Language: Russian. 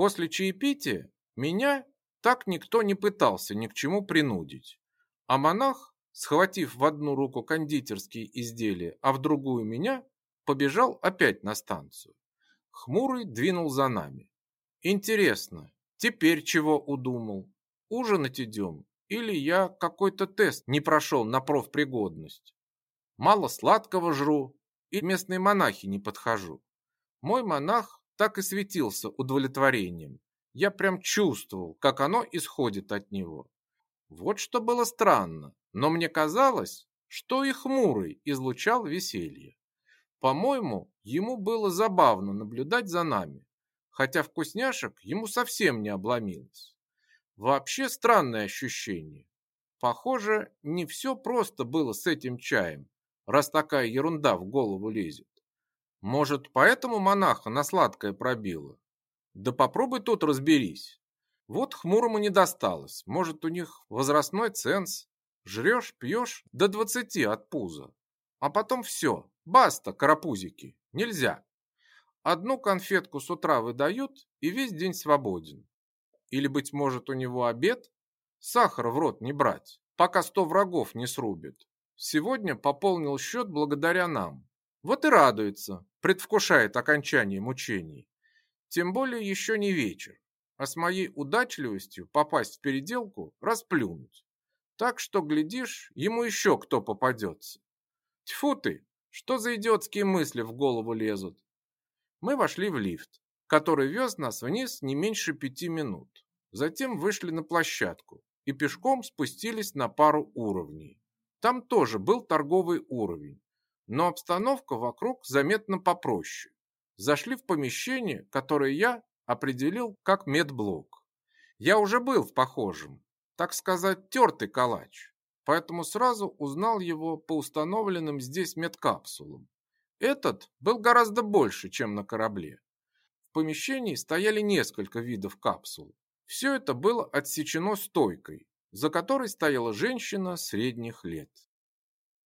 После чаепития меня так никто не пытался ни к чему принудить. А монах, схватив в одну руку кондитерские изделия, а в другую меня, побежал опять на станцию. Хмурый двинул за нами. Интересно, теперь чего удумал? Ужинать идем? Или я какой-то тест не прошел на профпригодность? Мало сладкого жру и местной монахи не подхожу. Мой монах так и светился удовлетворением. Я прям чувствовал, как оно исходит от него. Вот что было странно, но мне казалось, что и хмурый излучал веселье. По-моему, ему было забавно наблюдать за нами, хотя вкусняшек ему совсем не обломилось. Вообще странное ощущение. Похоже, не все просто было с этим чаем, раз такая ерунда в голову лезет. Может, поэтому монаха на сладкое пробило? Да попробуй тут разберись. Вот хмурому не досталось. Может, у них возрастной ценз. Жрешь, пьешь до двадцати от пуза. А потом все, баста, карапузики, нельзя. Одну конфетку с утра выдают и весь день свободен. Или, быть может, у него обед? Сахар в рот не брать, пока сто врагов не срубит. Сегодня пополнил счет благодаря нам. Вот и радуется, предвкушает окончание мучений. Тем более еще не вечер, а с моей удачливостью попасть в переделку расплюнуть. Так что, глядишь, ему еще кто попадется. Тьфу ты, что за идиотские мысли в голову лезут? Мы вошли в лифт, который вез нас вниз не меньше пяти минут. Затем вышли на площадку и пешком спустились на пару уровней. Там тоже был торговый уровень, но обстановка вокруг заметно попроще зашли в помещение, которое я определил как медблок. Я уже был в похожем, так сказать, тертый калач, поэтому сразу узнал его по установленным здесь медкапсулам. Этот был гораздо больше, чем на корабле. В помещении стояли несколько видов капсул. Все это было отсечено стойкой, за которой стояла женщина средних лет.